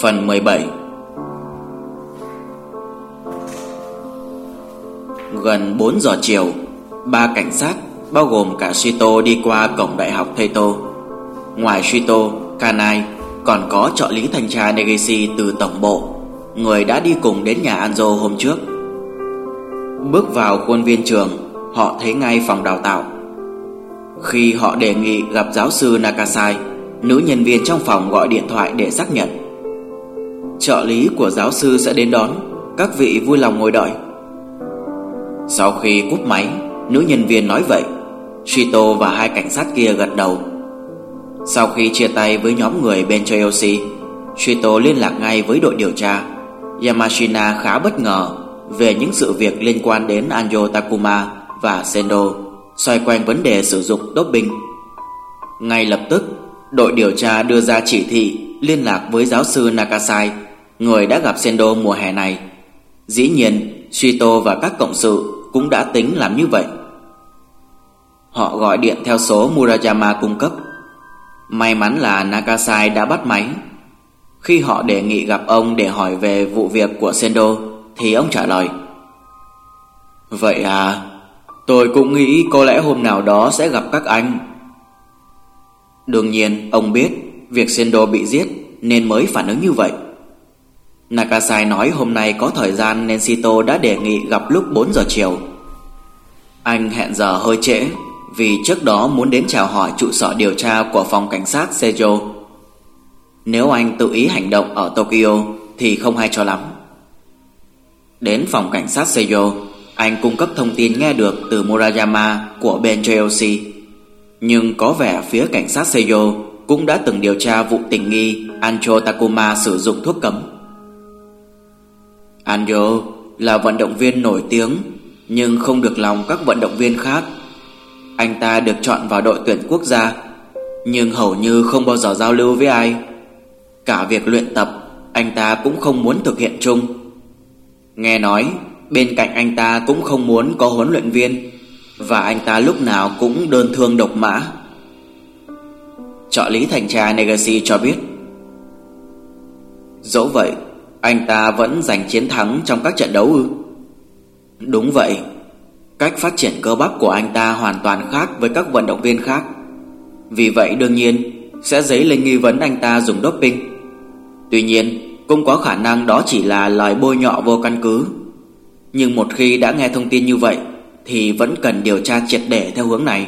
Phần 17 Gần 4 giờ chiều Ba cảnh sát bao gồm cả Shito đi qua cổng đại học Taito. Ngoài Shito, Kanai còn có trợ lý thanh tra Negishi từ tổng bộ Người đã đi cùng đến nhà Anzo hôm trước. Bước vào khuôn viên trường Họ thấy ngay phòng đào tạo. Khi họ đề nghị gặp giáo sư Nakasai Nữ nhân viên trong phòng gọi điện thoại để xác nhận. Trợ lý của giáo sư sẽ đến đón. Các vị vui lòng ngồi đợi. Sau khi cúp máy, Nữ nhân viên nói vậy. Shito và hai cảnh sát kia gật đầu. Sau khi chia tay với nhóm người bên Chelsea Shito liên lạc ngay với đội điều tra. Yamashina khá bất ngờ Về những sự việc liên quan đến Anjo Takuma và Sendo, Xoay quanh vấn đề sử dụng doping. Ngay lập tức, Đội điều tra đưa ra chỉ thị Liên lạc với giáo sư Nakasai. Người đã gặp Sendo mùa hè này. Dĩ nhiên Shito và các cộng sự Cũng đã tính làm như vậy. Họ gọi điện theo số Murayama cung cấp. May mắn là Nakasai đã bắt máy. Khi họ đề nghị gặp ông để hỏi về vụ việc của Sendo, Thì ông trả lời. Vậy à Tôi cũng nghĩ có lẽ hôm nào đó sẽ gặp các anh. Đương nhiên, ông biết Việc Sendo bị giết Nên mới phản ứng như vậy. Nakasai nói hôm nay có thời gian Nên Sito đã đề nghị gặp lúc 4 giờ chiều Anh hẹn giờ hơi trễ vì trước đó muốn đến chào hỏi trụ sở điều tra của phòng cảnh sát Seijo. Nếu anh tự ý hành động ở Tokyo thì không hay cho lắm. Đến phòng cảnh sát Seijo, anh cung cấp thông tin nghe được từ Murayama của bên JOC. Nhưng có vẻ phía cảnh sát Seijo cũng đã từng điều tra vụ tình nghi Anjo Takuma sử dụng thuốc cấm. Anjo là vận động viên nổi tiếng, nhưng không được lòng các vận động viên khác. Anh ta được chọn vào đội tuyển quốc gia, Nhưng hầu như không bao giờ giao lưu với ai. Cả việc luyện tập, Anh ta cũng không muốn thực hiện chung. Nghe nói, Bên cạnh anh ta cũng không muốn có huấn luyện viên, Và anh ta lúc nào cũng đơn thương độc mã. Trợ lý thành tra Negasi cho biết. Dẫu vậy anh ta vẫn giành chiến thắng trong các trận đấu ư? Đúng vậy. Cách phát triển cơ bắp của anh ta hoàn toàn khác với các vận động viên khác. Vì vậy đương nhiên, sẽ dấy lên nghi vấn anh ta dùng doping. Tuy nhiên, cũng có khả năng đó chỉ là lời bôi nhọ vô căn cứ. Nhưng một khi đã nghe thông tin như vậy, Thì vẫn cần điều tra triệt để theo hướng này.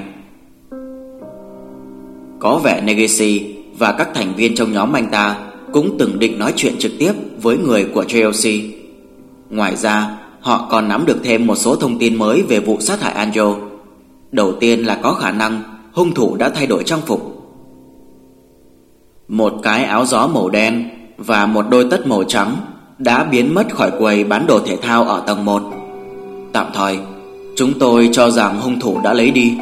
Có vẻ Negishi và các thành viên trong nhóm anh ta cũng từng định nói chuyện trực tiếp với người của Chelsea Ngoài ra Họ còn nắm được thêm một số thông tin mới về vụ sát hại Anjo. Đầu tiên là có khả năng hung thủ đã thay đổi trang phục. Một cái áo gió màu đen và một đôi tất màu trắng đã biến mất khỏi quầy bán đồ thể thao ở tầng 1 Tạm thời, chúng tôi cho rằng hung thủ đã lấy đi.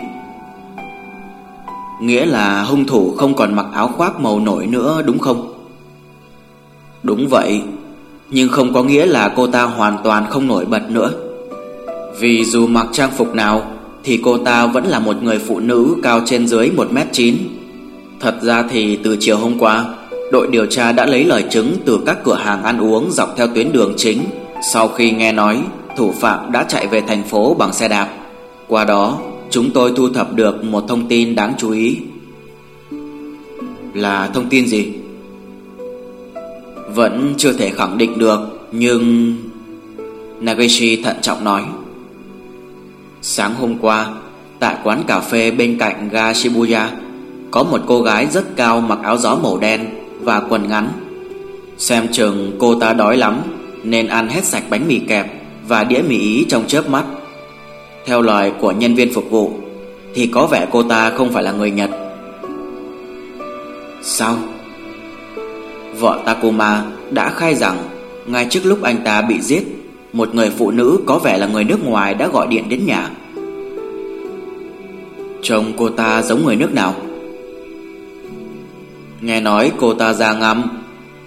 Nghĩa là hung thủ không còn mặc áo khoác màu nổi nữa đúng không? Đúng vậy, nhưng không có nghĩa là cô ta hoàn toàn không nổi bật nữa. Vì dù mặc trang phục nào, Thì cô ta vẫn là một người phụ nữ cao trên dưới 1m9 Thật ra thì từ chiều hôm qua, Đội điều tra đã lấy lời chứng từ các cửa hàng ăn uống dọc theo tuyến đường chính. Sau khi nghe nói, thủ phạm đã chạy về thành phố bằng xe đạp. Qua đó, chúng tôi thu thập được một thông tin đáng chú ý. Là thông tin gì? Vẫn chưa thể khẳng định được, Nhưng Nagishi thận trọng nói. Sáng hôm qua, Tại quán cà phê bên cạnh ga Shibuya, Có một cô gái rất cao mặc áo gió màu đen Và quần ngắn. Xem chừng cô ta đói lắm, Nên ăn hết sạch bánh mì kẹp Và đĩa mì ý trong chớp mắt. Theo lời của nhân viên phục vụ, Thì có vẻ cô ta không phải là người Nhật. Sao? Vợ Takuma đã khai rằng ngay trước lúc anh ta bị giết, một người phụ nữ có vẻ là người nước ngoài đã gọi điện đến nhà. Trông cô ta giống người nước nào? Nghe nói cô ta da ngăm,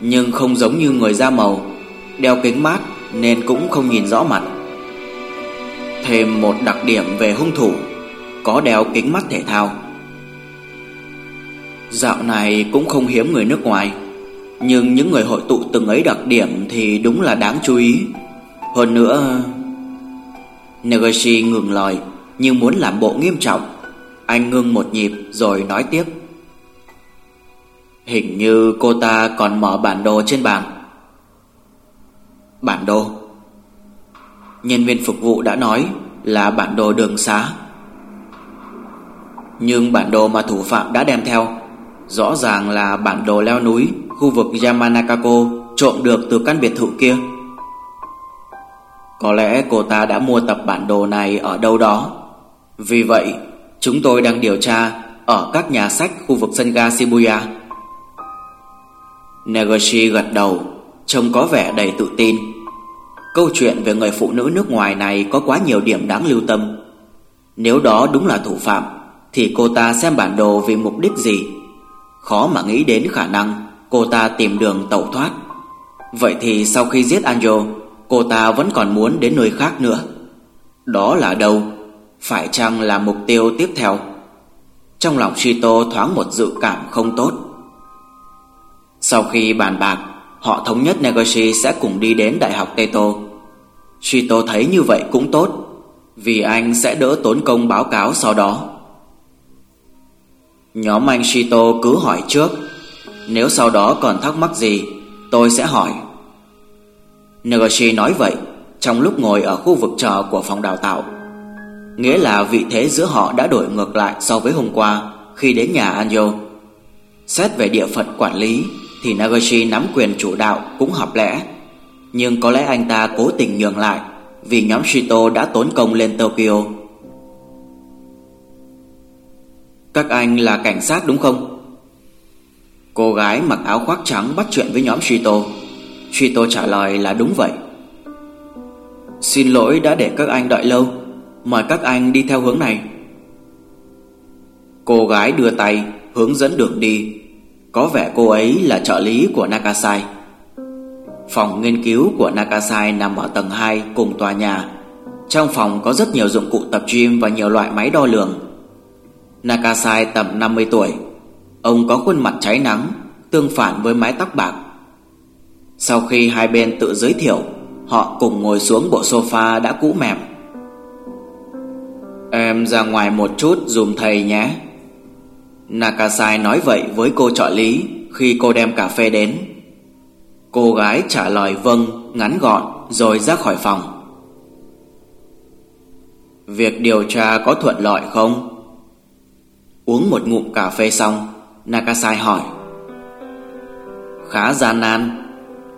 nhưng không giống như người da màu, đeo kính mát nên cũng không nhìn rõ mặt. Thêm một đặc điểm về hung thủ, có đeo kính mắt thể thao. Dạo này cũng không hiếm người nước ngoài nhưng những người hội tụ từng ấy đặc điểm Thì đúng là đáng chú ý. Hơn nữa Negoshi ngừng lời Nhưng muốn làm bộ nghiêm trọng. Anh ngưng một nhịp rồi nói tiếp. Hình như cô ta còn mở bản đồ trên bàn Bản đồ? Nhân viên phục vụ đã nói là bản đồ đường xá. Nhưng bản đồ mà thủ phạm đã đem theo Rõ ràng là bản đồ leo núi. Khu vực Yamanakako Trộm được từ căn biệt thự kia. Có lẽ cô ta đã mua tập bản đồ này ở đâu đó. Vì vậy, Chúng tôi đang điều tra Ở các nhà sách khu vực sân ga Shibuya. Negoshi gật đầu, Trông có vẻ đầy tự tin. Câu chuyện về người phụ nữ nước ngoài này Có quá nhiều điểm đáng lưu tâm. Nếu đó đúng là thủ phạm, Thì cô ta xem bản đồ vì mục đích gì? Khó mà nghĩ đến khả năng. Cô ta tìm đường tẩu thoát. Vậy thì sau khi giết Anjo, Cô ta vẫn còn muốn đến nơi khác nữa. Đó là đâu? Phải chăng là mục tiêu tiếp theo? Trong lòng Shito thoáng một dự cảm không tốt. Sau khi bàn bạc, Họ thống nhất Negoshi sẽ cùng đi đến Đại học Teto. Shito thấy như vậy cũng tốt, Vì anh sẽ đỡ tốn công báo cáo sau đó. Nhóm anh Shito cứ hỏi trước nếu sau đó còn thắc mắc gì, Tôi sẽ hỏi Negoshi nói vậy, Trong lúc ngồi ở khu vực chờ của phòng đào tạo Nghĩa là vị thế giữa họ đã đổi ngược lại so với hôm qua Khi đến nhà Anjo Xét về địa phận quản lý, thì Nagoshi nắm quyền chủ đạo cũng hợp lẽ. Nhưng có lẽ anh ta cố tình nhường lại vì nhóm Shito đã tốn công lên Tokyo. Các anh là cảnh sát đúng không? Cô gái mặc áo khoác trắng bắt chuyện với nhóm Shito. Shito trả lời là đúng vậy. Xin lỗi đã để các anh đợi lâu, mời các anh đi theo hướng này. Cô gái đưa tay hướng dẫn đường đi có vẻ cô ấy là trợ lý của Nakasai Phòng nghiên cứu của Nakasai nằm ở tầng 2 cùng tòa nhà Trong phòng có rất nhiều dụng cụ tập gym và nhiều loại máy đo lường Nakasai tầm 50 tuổi Ông có khuôn mặt cháy nắng Tương phản với mái tóc bạc Sau khi hai bên tự giới thiệu Họ cùng ngồi xuống bộ sofa đã cũ mềm Em ra ngoài một chút dùm thầy nhé Nakasai nói vậy với cô trợ lý khi cô đem cà phê đến. Cô gái trả lời vâng, ngắn gọn rồi ra khỏi phòng. Việc điều tra có thuận lợi không? Uống một ngụm cà phê xong, Nakasai hỏi. Khá gian nan.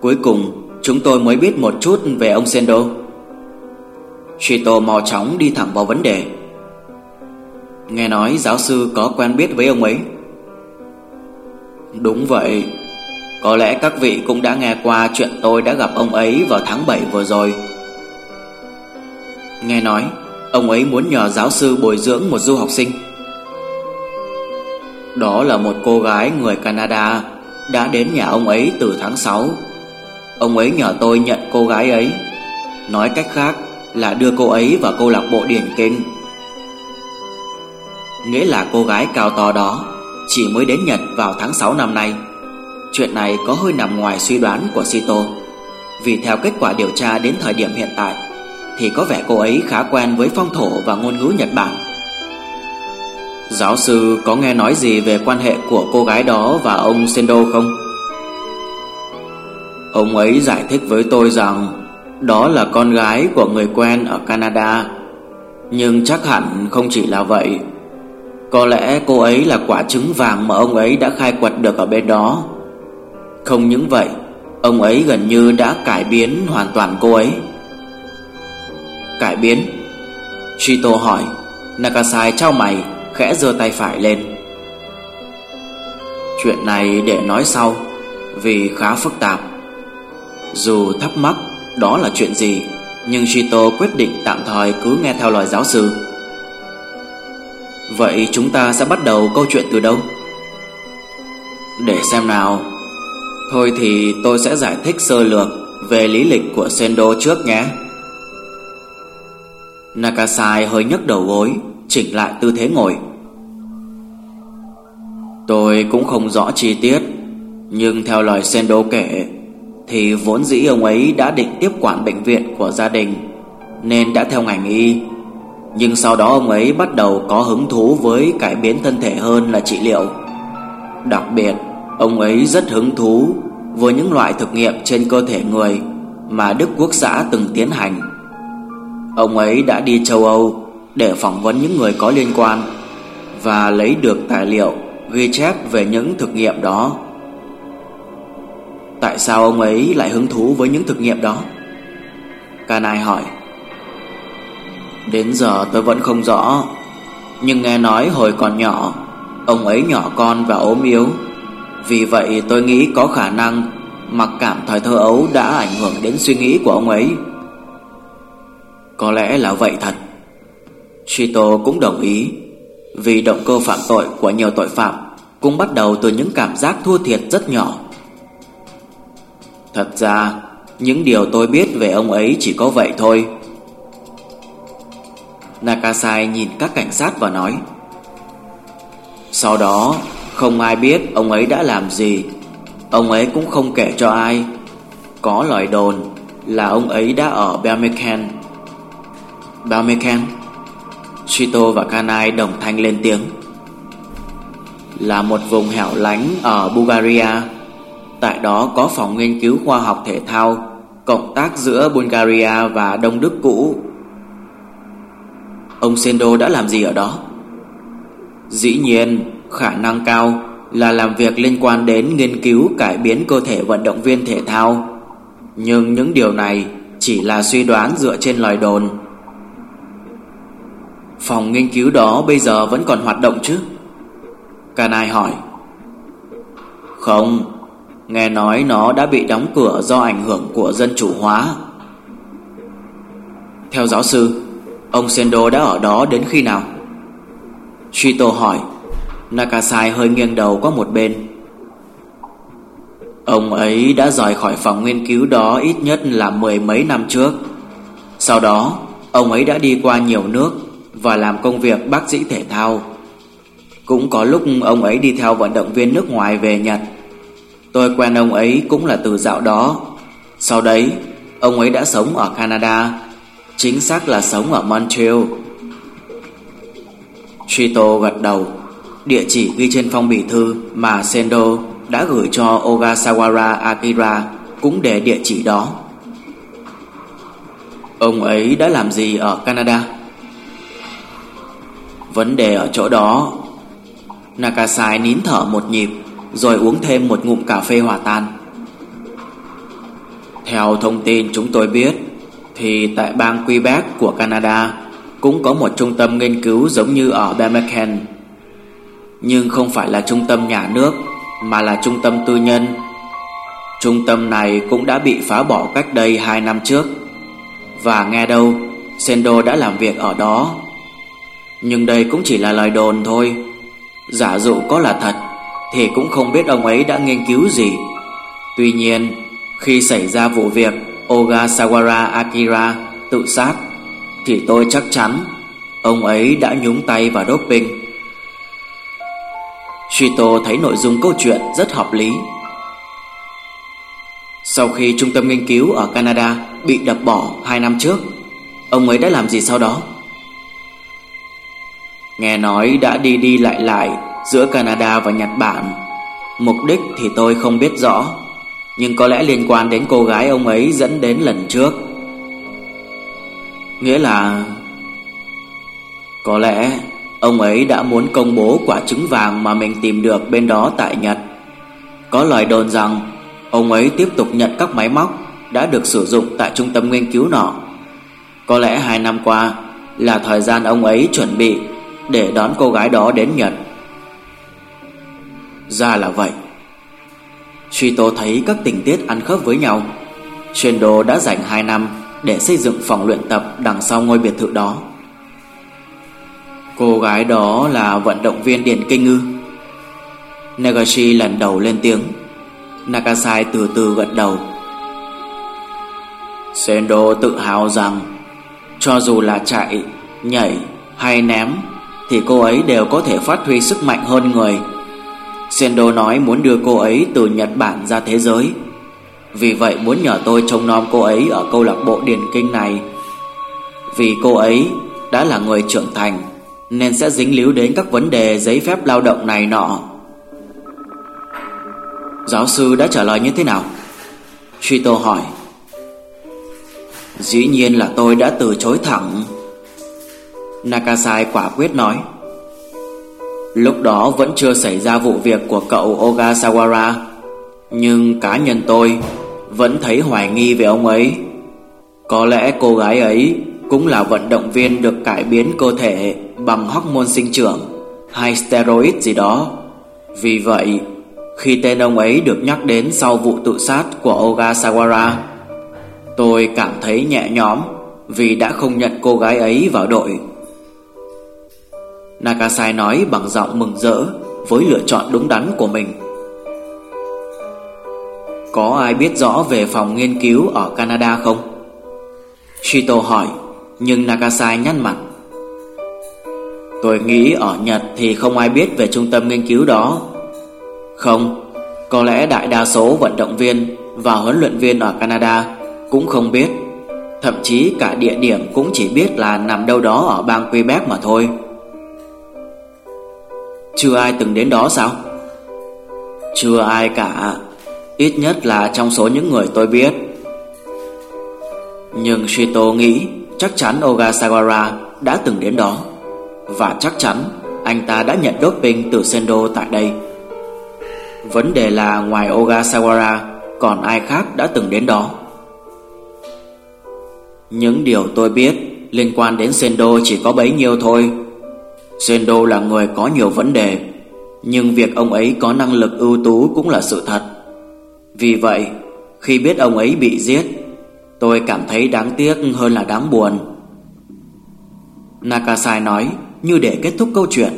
Cuối cùng, chúng tôi mới biết một chút về ông Sendo. Shito mò chóng đi thẳng vào vấn đề. Nghe nói giáo sư có quen biết với ông ấy Đúng vậy Có lẽ các vị cũng đã nghe qua chuyện tôi đã gặp ông ấy vào tháng 7 vừa rồi Nghe nói Ông ấy muốn nhờ giáo sư bồi dưỡng một du học sinh đó là một cô gái người Canada, Đã đến nhà ông ấy từ tháng 6 Ông ấy nhờ tôi nhận cô gái ấy. Nói cách khác là đưa cô ấy vào câu lạc bộ điển kinh. Nghĩa là cô gái cao to đó Chỉ mới đến Nhật vào tháng 6 năm nay. Chuyện này có hơi nằm ngoài suy đoán của Sito. Vì theo kết quả điều tra đến thời điểm hiện tại, Thì có vẻ cô ấy khá quen với phong thổ và ngôn ngữ Nhật Bản. Giáo sư có nghe nói gì về quan hệ của cô gái đó và ông Sendo không? Ông ấy giải thích với tôi rằng Đó là con gái của người quen ở Canada. Nhưng chắc hẳn không chỉ là vậy. Có lẽ cô ấy là quả trứng vàng mà ông ấy đã khai quật được ở bên đó. Không những vậy, Ông ấy gần như đã cải biến hoàn toàn cô ấy. Cải biến? Shito hỏi. Nakasai trao mày. Khẽ giơ tay phải lên. Chuyện này để nói sau, Vì khá phức tạp. Dù thắc mắc Đó là chuyện gì, Nhưng Shito quyết định tạm thời cứ nghe theo lời giáo sư. Vậy chúng ta sẽ bắt đầu câu chuyện từ đâu? Để xem nào. Thôi thì tôi sẽ giải thích sơ lược Về lý lịch của Sendo trước nhé. Nakasai hơi nhấc đầu gối. Chỉnh lại tư thế ngồi. Tôi cũng không rõ chi tiết, Nhưng theo lời Sendo kể, Thì vốn dĩ ông ấy đã định tiếp quản bệnh viện của gia đình, Nên đã theo ngành y. Nhưng sau đó ông ấy bắt đầu có hứng thú với cải biến thân thể hơn là trị liệu. Đặc biệt, Ông ấy rất hứng thú với những loại thực nghiệm trên cơ thể người mà Đức Quốc xã từng tiến hành. Ông ấy đã đi châu Âu để phỏng vấn những người có liên quan và lấy được tài liệu ghi chép về những thực nghiệm đó. Tại sao ông ấy lại hứng thú với những thực nghiệm đó? Canai hỏi. Đến giờ tôi vẫn không rõ, nhưng nghe nói hồi còn nhỏ, ông ấy nhỏ con và ốm yếu vì vậy tôi nghĩ có khả năng Mặc cảm thời thơ ấu đã ảnh hưởng đến suy nghĩ của ông ấy Có lẽ là vậy thật Shito cũng đồng ý. Vì động cơ phạm tội của nhiều tội phạm, Cũng bắt đầu từ những cảm giác thua thiệt rất nhỏ. Thật ra, Những điều tôi biết về ông ấy chỉ có vậy thôi. Nakasai nhìn các cảnh sát và nói, Sau đó, không ai biết ông ấy đã làm gì. Ông ấy cũng không kể cho ai. Có lời đồn là ông ấy đã ở Belmeken Belmeken Shito và Kanai đồng thanh lên tiếng Là một vùng hẻo lánh ở Bulgaria Tại đó có phòng nghiên cứu khoa học thể thao, Cộng tác giữa Bulgaria và Đông Đức cũ Ông Sendo đã làm gì ở đó? Dĩ nhiên, khả năng cao là làm việc liên quan đến nghiên cứu cải biến cơ thể vận động viên thể thao. Nhưng những điều này chỉ là suy đoán dựa trên lời đồn. Phòng nghiên cứu đó bây giờ vẫn còn hoạt động chứ? Kanai hỏi. Không, nghe nói nó đã bị đóng cửa do ảnh hưởng của dân chủ hóa. Theo giáo sư, ông Sendo đã ở đó đến khi nào? Shito hỏi. Nakasai hơi nghiêng đầu qua một bên Ông ấy đã rời khỏi phòng nghiên cứu đó ít nhất là mười mấy năm trước Sau đó Ông ấy đã đi qua nhiều nước và làm công việc bác sĩ thể thao Cũng có lúc ông ấy đi theo vận động viên nước ngoài về Nhật Tôi quen ông ấy cũng là từ dạo đó Sau đấy, Ông ấy đã sống ở Canada, Chính xác là sống ở Montreal Trito gật đầu, Địa chỉ ghi trên phong bì thư mà Sendo đã gửi cho Ogasawara Akira cũng để địa chỉ đó. Ông ấy đã làm gì ở Canada? Vấn đề ở chỗ đó. Nakasai nín thở một nhịp rồi uống thêm một ngụm cà phê hòa tan. Theo thông tin chúng tôi biết thì tại bang Quebec của Canada cũng có một trung tâm nghiên cứu giống như ở Birmingham nhưng không phải là trung tâm nhà nước mà là trung tâm tư nhân. Trung tâm này cũng đã bị phá bỏ cách đây 2 năm trước. Và nghe đâu, Sendo đã làm việc ở đó. Nhưng đây cũng chỉ là lời đồn thôi. Giả dụ có là thật thì cũng không biết ông ấy đã nghiên cứu gì. Tuy nhiên, khi xảy ra vụ việc Ogasawara Akira tự sát thì tôi chắc chắn ông ấy đã nhúng tay vào doping. Shito thấy nội dung câu chuyện rất hợp lý. Sau khi trung tâm nghiên cứu ở Canada bị đập bỏ 2 năm trước, ông ấy đã làm gì sau đó? Nghe nói đã đi đi lại lại giữa Canada và Nhật Bản. Mục đích thì tôi không biết rõ, nhưng có lẽ liên quan đến cô gái ông ấy dẫn đến lần trước. Nghĩa là có lẽ Ông ấy đã muốn công bố quả trứng vàng mà mình tìm được bên đó tại Nhật Có lời đồn rằng Ông ấy tiếp tục nhận các máy móc Đã được sử dụng tại trung tâm nghiên cứu nọ Có lẽ hai năm qua Là thời gian ông ấy chuẩn bị để đón cô gái đó đến Nhật. Ra là vậy. Suy thấy các tình tiết ăn khớp với nhau. Shendo đã dành 2 năm Để xây dựng phòng luyện tập đằng sau ngôi biệt thự đó. Cô gái đó là vận động viên Điền kinh ngư. Nagashi lần đầu lên tiếng. Nakasai từ từ gật đầu. Sendo tự hào rằng Cho dù là chạy, nhảy hay ném thì cô ấy đều có thể phát huy sức mạnh hơn người. Sendo nói muốn đưa cô ấy từ Nhật Bản ra thế giới. Vì vậy muốn nhờ tôi trông nom cô ấy ở câu lạc bộ điển kinh này. Vì cô ấy đã là người trưởng thành, Nên sẽ dính líu đến các vấn đề giấy phép lao động này nọ. Giáo sư đã trả lời như thế nào? Shito hỏi. Dĩ nhiên là tôi đã từ chối thẳng. Nakasai quả quyết nói. Lúc đó vẫn chưa xảy ra vụ việc của cậu Ogasawara Nhưng cá nhân tôi vẫn thấy hoài nghi về ông ấy. Có lẽ cô gái ấy cũng là vận động viên được cải biến cơ thể bằng hormone sinh trưởng hay steroid gì đó. Vì vậy, khi tên ông ấy được nhắc đến sau vụ tự sát của Ogasawara Tôi cảm thấy nhẹ nhõm vì đã không nhận cô gái ấy vào đội. Nakasai nói bằng giọng mừng rỡ với lựa chọn đúng đắn của mình. Có ai biết rõ về phòng nghiên cứu ở Canada không? Shito hỏi, nhưng Nakasai nhăn mặt. Tôi nghĩ ở Nhật thì không ai biết về trung tâm nghiên cứu đó. Không, có lẽ đại đa số vận động viên và huấn luyện viên ở Canada cũng không biết. Thậm chí cả địa điểm cũng chỉ biết là nằm đâu đó ở bang Quebec mà thôi. Chưa ai từng đến đó sao? Chưa ai cả. Ít nhất là trong số những người tôi biết. Nhưng Shito nghĩ Chắc chắn Ogasawara đã từng đến đó. Và chắc chắn Anh ta đã nhận doping từ Sendo tại đây. Vấn đề là ngoài Ogasawara, Còn ai khác đã từng đến đó? Những điều tôi biết Liên quan đến Sendo chỉ có bấy nhiêu thôi. Sendo là người có nhiều vấn đề, Nhưng việc ông ấy có năng lực ưu tú cũng là sự thật. Vì vậy, Khi biết ông ấy bị giết, Tôi cảm thấy đáng tiếc hơn là đáng buồn. Nakasai nói Như để kết thúc câu chuyện.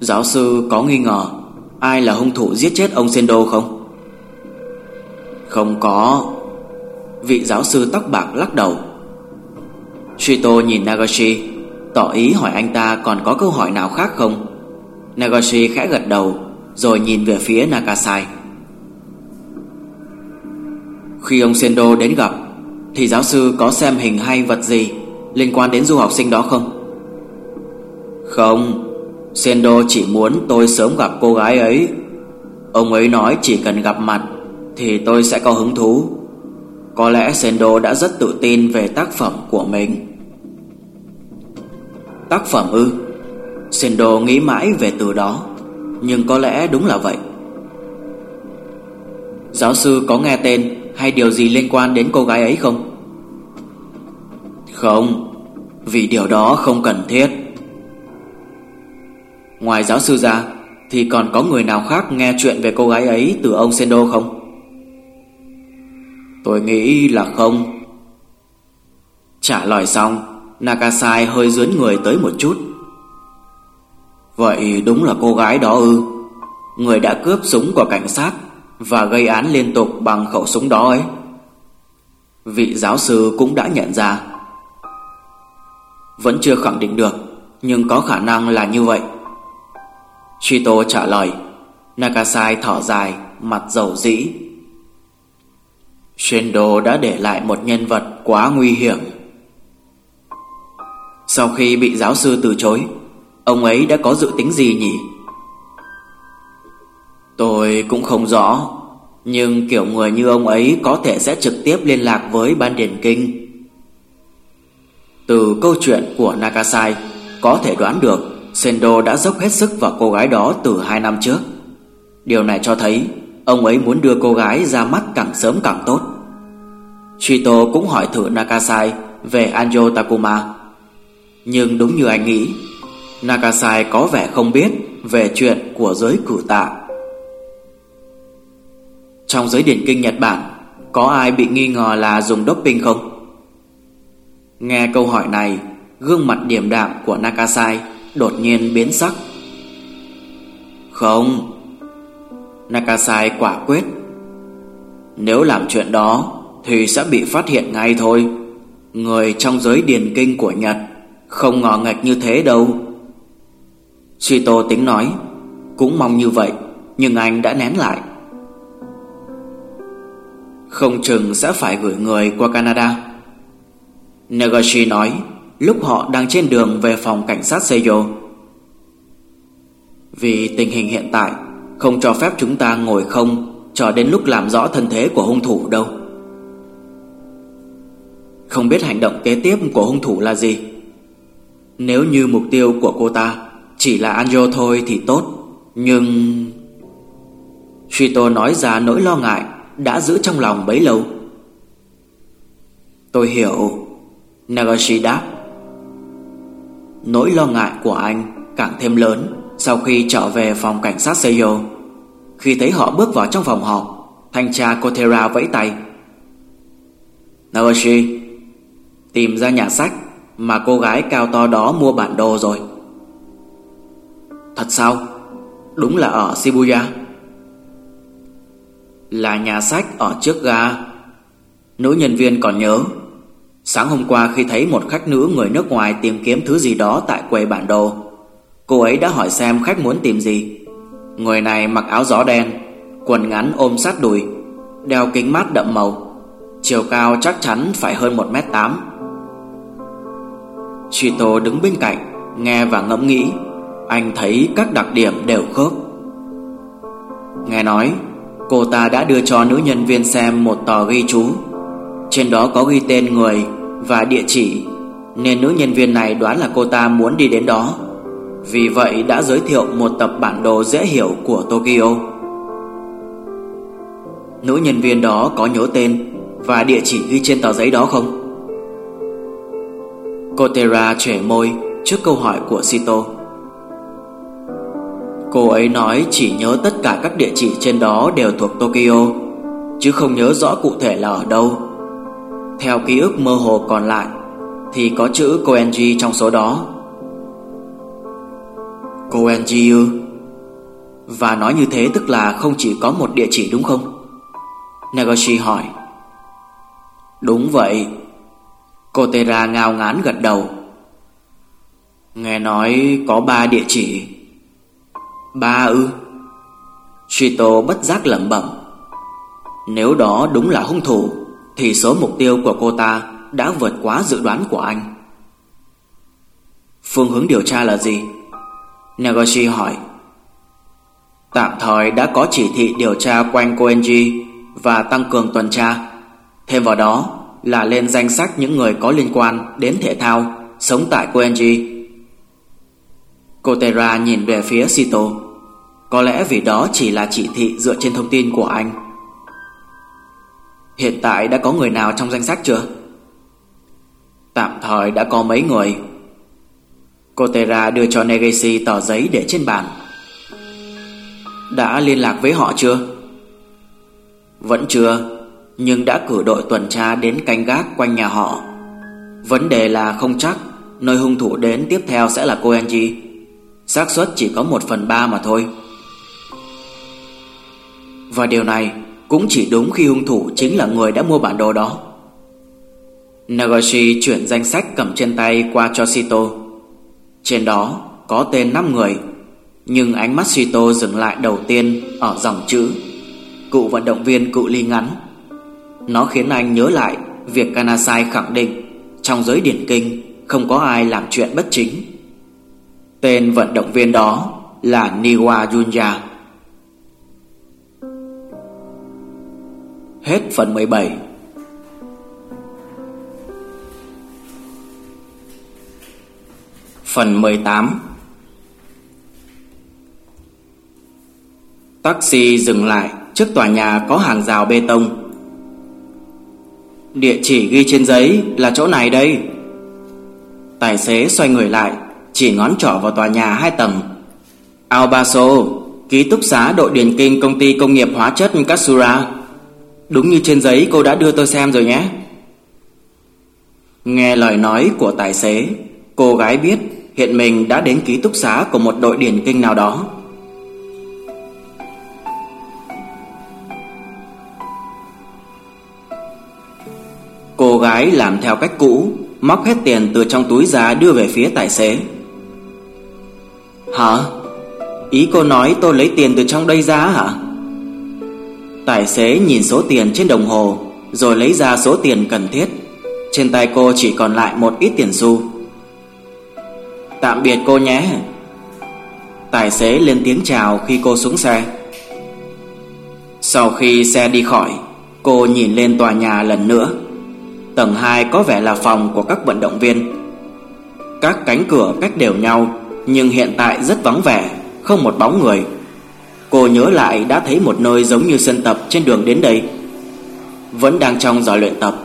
Giáo sư có nghi ngờ Ai là hung thủ giết chết ông Sendo không? Không có. Vị giáo sư tóc bạc lắc đầu. Shito nhìn Nagashi. Tỏ ý hỏi anh ta còn có câu hỏi nào khác không? Nagoshi khẽ gật đầu, Rồi nhìn về phía Nakasai Khi ông Sendo đến gặp, Thì giáo sư có xem hình hay vật gì Liên quan đến du học sinh đó không? Không, Sendo chỉ muốn tôi sớm gặp cô gái ấy. Ông ấy nói chỉ cần gặp mặt Thì tôi sẽ có hứng thú. Có lẽ Sendo đã rất tự tin về tác phẩm của mình. Tác phẩm ư? Sendo nghĩ mãi về từ đó, Nhưng có lẽ đúng là vậy. Giáo sư có nghe tên Hay điều gì liên quan đến cô gái ấy không? Không, Vì điều đó không cần thiết. Ngoài giáo sư ra, Thì còn có người nào khác nghe chuyện về cô gái ấy Từ ông Sendo không? Tôi nghĩ là không. Trả lời xong Nakasai hơi dướn người tới một chút. Vậy đúng là cô gái đó ư? Người đã cướp súng của cảnh sát Và gây án liên tục bằng khẩu súng đó ấy. Vị giáo sư cũng đã nhận ra. Vẫn chưa khẳng định được, Nhưng có khả năng là như vậy. Chito trả lời. Nakasai thở dài, Mặt dầu dĩ. Shendo đã để lại một nhân vật quá nguy hiểm sau khi bị giáo sư từ chối, Ông ấy đã có dự tính gì nhỉ? Tôi cũng không rõ, Nhưng kiểu người như ông ấy có thể sẽ trực tiếp liên lạc với ban điển kinh. Từ câu chuyện của Nakasai Có thể đoán được Sendo đã dốc hết sức vào cô gái đó từ hai năm trước. Điều này cho thấy Ông ấy muốn đưa cô gái ra mắt càng sớm càng tốt. Chito cũng hỏi thử Nakasai về Anjo Takuma nhưng đúng như anh nghĩ Nakasai có vẻ không biết Về chuyện của giới cử tạ. Trong giới điển kinh Nhật Bản, Có ai bị nghi ngờ là dùng doping không? Nghe câu hỏi này, Gương mặt điềm đạm của Nakasai Đột nhiên biến sắc. Không. Nakasai quả quyết. Nếu làm chuyện đó, Thì sẽ bị phát hiện ngay thôi. Người trong giới điền kinh của Nhật không ngọ ngạch như thế đâu. Suy Tô tính nói, Cũng mong như vậy, Nhưng anh đã nén lại. Không chừng sẽ phải gửi người qua Canada. Nagashi nói, Lúc họ đang trên đường về phòng cảnh sát Seiyo. Vì tình hình hiện tại, Không cho phép chúng ta ngồi không Cho đến lúc làm rõ thân thế của hung thủ đâu. Không biết hành động kế tiếp của hung thủ là gì? Nếu như mục tiêu của cô ta Chỉ là Anjo thôi thì tốt, Nhưng Shito nói ra nỗi lo ngại Đã giữ trong lòng bấy lâu. Tôi hiểu, Nagashi đáp. Nỗi lo ngại của anh càng thêm lớn Sau khi trở về phòng cảnh sát Seiyo. Khi thấy họ bước vào trong phòng họp, Thanh tra Kotera vẫy tay. Nagashi, Tìm ra nhà sách. Mà cô gái cao to đó mua bản đồ rồi. Thật sao? Đúng là ở Shibuya. Là nhà sách ở trước ga. Nữ nhân viên còn nhớ, Sáng hôm qua khi thấy một khách nữ người nước ngoài tìm kiếm thứ gì đó tại quầy bản đồ, Cô ấy đã hỏi xem khách muốn tìm gì. Người này mặc áo gió đen, Quần ngắn ôm sát đùi, Đeo kính mát đậm màu, Chiều cao chắc chắn phải hơn 1m8 Chito đứng bên cạnh, Nghe và ngẫm nghĩ. Anh thấy các đặc điểm đều khớp. Nghe nói, Cô ta đã đưa cho nữ nhân viên xem một tờ ghi chú. Trên đó có ghi tên người và địa chỉ, Nên nữ nhân viên này đoán là cô ta muốn đi đến đó. Vì vậy đã giới thiệu một tập bản đồ dễ hiểu của Tokyo. Nữ nhân viên đó có nhớ tên Và địa chỉ ghi trên tờ giấy đó không? Kotera trẻ môi trước câu hỏi của Sito. Cô ấy nói chỉ nhớ tất cả các địa chỉ trên đó đều thuộc Tokyo, Chứ không nhớ rõ cụ thể là ở đâu. Theo ký ức mơ hồ còn lại, Thì có chữ Koenji trong số đó. Koenji ư? Và nói như thế tức là không chỉ có một địa chỉ đúng không? Nagoshi hỏi. Đúng vậy. Kotera ngao ngán gật đầu Nghe nói có ba địa chỉ Ba ư Shito bất giác lẩm bẩm Nếu đó đúng là hung thủ, thì số mục tiêu của cô ta đã vượt quá dự đoán của anh. Phương hướng điều tra là gì? Nagoshi hỏi. Tạm thời đã có chỉ thị điều tra quanh Koenji và tăng cường tuần tra. Thêm vào đó là lên danh sách những người có liên quan đến thể thao sống tại Koenji. Kotera nhìn về phía Sito. Có lẽ vì đó chỉ là chỉ thị dựa trên thông tin của anh. Hiện tại đã có người nào trong danh sách chưa? Tạm thời đã có mấy người Kotera đưa cho Negeshi tờ giấy để trên bàn Đã liên lạc với họ chưa? Vẫn chưa nhưng đã cử đội tuần tra đến canh gác quanh nhà họ. Vấn đề là không chắc Nơi hung thủ đến tiếp theo sẽ là cô Angie, xác suất chỉ có một phần ba mà thôi. Và điều này cũng chỉ đúng khi hung thủ chính là người đã mua bản đồ đó. Nagoshi chuyển danh sách cầm trên tay qua cho Shito. Trên đó có tên 5 người Nhưng ánh mắt Shito dừng lại đầu tiên ở dòng chữ Cụ vận động viên cự ly ngắn. Nó khiến anh nhớ lại việc Kanasai khẳng định Trong giới điển kinh không có ai làm chuyện bất chính. Tên vận động viên đó là Niwa Junya Hết phần 17 Phần 18 Taxi dừng lại trước tòa nhà có hàng rào bê tông. Địa chỉ ghi trên giấy là chỗ này đây. Tài xế xoay người lại, Chỉ ngón trỏ vào tòa nhà hai tầng. Albaso Ký túc xá đội điển kinh công ty công nghiệp hóa chất Katsura. Đúng như trên giấy cô đã đưa tôi xem rồi nhé. Nghe lời nói của tài xế, Cô gái biết hiện mình đã đến ký túc xá của một đội điển kinh nào đó. Cô gái làm theo cách cũ, Móc hết tiền từ trong túi ra đưa về phía tài xế. Hả? Ý cô nói tôi lấy tiền từ trong đây ra hả? Tài xế nhìn số tiền trên đồng hồ, Rồi lấy ra số tiền cần thiết. Trên tay cô chỉ còn lại một ít tiền xu. Tạm biệt cô nhé. Tài xế lên tiếng chào khi cô xuống xe. Sau khi xe đi khỏi, Cô nhìn lên tòa nhà lần nữa. Tầng 2 có vẻ là phòng của các vận động viên. Các cánh cửa cách đều nhau, Nhưng hiện tại rất vắng vẻ, Không một bóng người. Cô nhớ lại đã thấy một nơi giống như sân tập trên đường đến đây. Vẫn đang trong giờ luyện tập,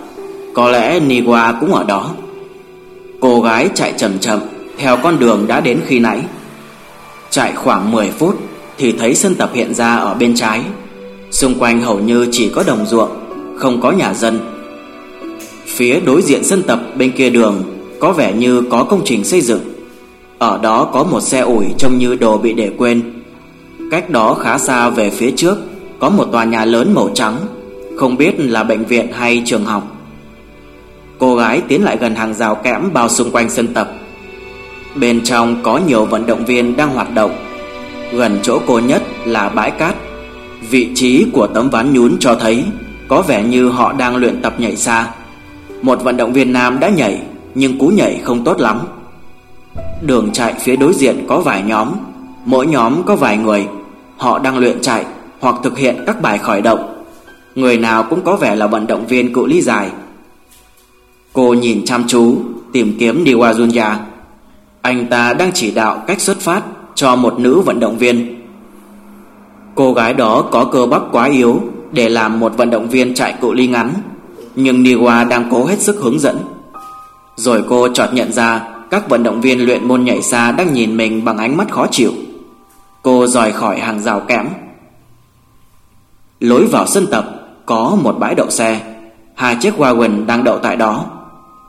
Có lẽ Niwa cũng ở đó. Cô gái chạy chậm chậm, Theo con đường đã đến khi nãy. Chạy khoảng 10 phút Thì thấy sân tập hiện ra ở bên trái. Xung quanh hầu như chỉ có đồng ruộng, Không có nhà dân. Phía đối diện sân tập bên kia đường, Có vẻ như có công trình xây dựng. Ở đó có một xe ủi trông như đồ bị để quên. Cách đó khá xa về phía trước, Có một tòa nhà lớn màu trắng, Không biết là bệnh viện hay trường học. Cô gái tiến lại gần hàng rào kẽm bao xung quanh sân tập Bên trong có nhiều vận động viên đang hoạt động. Gần chỗ cô nhất là bãi cát. Vị trí của tấm ván nhún cho thấy Có vẻ như họ đang luyện tập nhảy xa. Một vận động viên nam đã nhảy, Nhưng cú nhảy không tốt lắm. Đường chạy phía đối diện có vài nhóm, Mỗi nhóm có vài người. Họ đang luyện chạy Hoặc thực hiện các bài khởi động. Người nào cũng có vẻ là vận động viên cự ly dài. Cô nhìn chăm chú, Tìm kiếm Niwajunya Anh ta đang chỉ đạo cách xuất phát Cho một nữ vận động viên. Cô gái đó có cơ bắp quá yếu Để làm một vận động viên chạy cự ly ngắn. Nhưng Niwa đang cố hết sức hướng dẫn. Rồi cô chợt nhận ra Các vận động viên luyện môn nhảy xa Đang nhìn mình bằng ánh mắt khó chịu. Cô rời khỏi hàng rào kẽm. Lối vào sân tập Có một bãi đậu xe, Hai chiếc wagon đang đậu tại đó.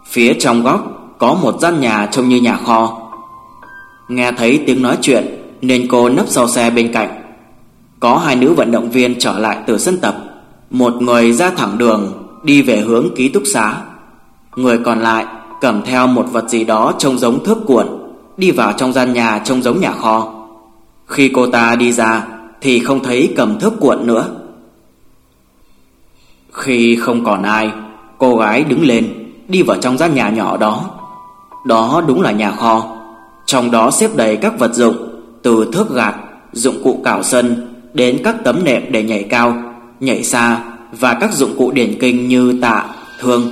Phía trong góc Có một gian nhà trông như nhà kho. Nghe thấy tiếng nói chuyện Nên cô nấp sau xe bên cạnh. Có hai nữ vận động viên trở lại từ sân tập, Một người ra thẳng đường Đi về hướng ký túc xá. Người còn lại cầm theo một vật gì đó trông giống thước cuộn Đi vào trong gian nhà trông giống nhà kho. Khi cô ta đi ra Thì không thấy cầm thước cuộn nữa. Khi không còn ai Cô gái đứng lên Đi vào trong gian nhà nhỏ đó. Đó đúng là nhà kho. Trong đó xếp đầy các vật dụng Từ thước gạt, dụng cụ cào sân Đến các tấm nệm để nhảy cao Nhảy xa và các dụng cụ điển kinh như tạ, thương.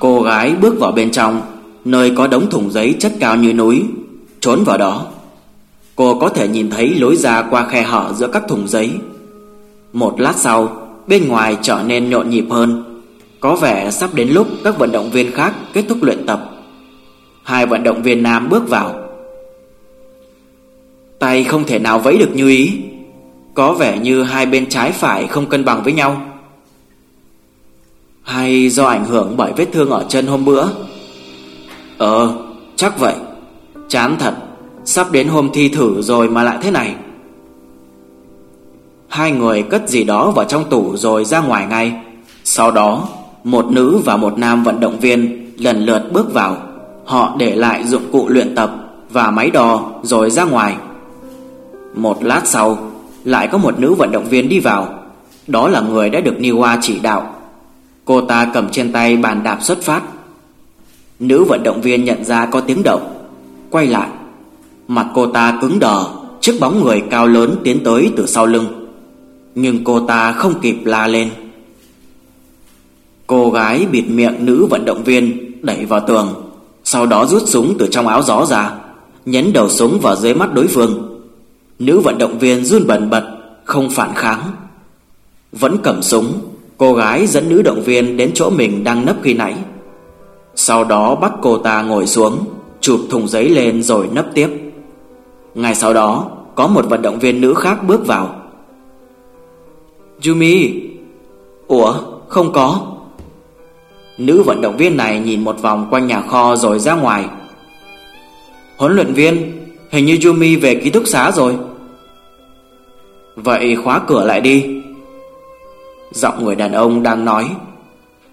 Cô gái bước vào bên trong Nơi có đống thùng giấy chất cao như núi Trốn vào đó. Cô có thể nhìn thấy lối ra qua khe hở giữa các thùng giấy. Một lát sau Bên ngoài trở nên nhộn nhịp hơn. Có vẻ sắp đến lúc các vận động viên khác kết thúc luyện tập. Hai vận động viên nam bước vào. Tay không thể nào vẫy được như ý. Có vẻ như hai bên trái phải không cân bằng với nhau. Hay do ảnh hưởng bởi vết thương ở chân hôm bữa? Ờ, chắc vậy. Chán thật. Sắp đến hôm thi thử rồi mà lại thế này. Hai người cất gì đó vào trong tủ rồi ra ngoài ngay. Sau đó Một nữ và một nam vận động viên Lần lượt bước vào. Họ để lại dụng cụ luyện tập Và máy đo rồi ra ngoài. Một lát sau lại có một nữ vận động viên đi vào. Đó là người đã được Niwa chỉ đạo. Cô ta cầm trên tay bàn đạp xuất phát. Nữ vận động viên nhận ra có tiếng động. Quay lại. Mặt cô ta cứng đờ Trước bóng người cao lớn tiến tới từ sau lưng. Nhưng cô ta không kịp la lên. Cô gái bịt miệng nữ vận động viên Đẩy vào tường, Sau đó rút súng từ trong áo gió ra, Nhấn đầu súng vào dưới mắt đối phương. Nữ vận động viên run bần bật, Không phản kháng. Vẫn cầm súng, Cô gái dẫn nữ động viên đến chỗ mình đang nấp khi nãy. Sau đó bắt cô ta ngồi xuống, Chụp thùng giấy lên rồi nấp tiếp. Ngay sau đó, Có một vận động viên nữ khác bước vào. Yumi. Ủa, không có. Nữ vận động viên này nhìn một vòng quanh nhà kho rồi ra ngoài. Huấn luyện viên, Hình như Yumi về ký túc xá rồi. Vậy khóa cửa lại đi. Giọng người đàn ông đang nói.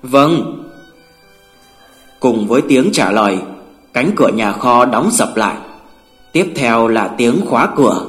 Vâng. Cùng với tiếng trả lời, Cánh cửa nhà kho đóng sập lại. Tiếp theo là tiếng khóa cửa.